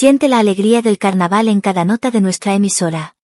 Siente la alegría del carnaval en cada nota de nuestra emisora.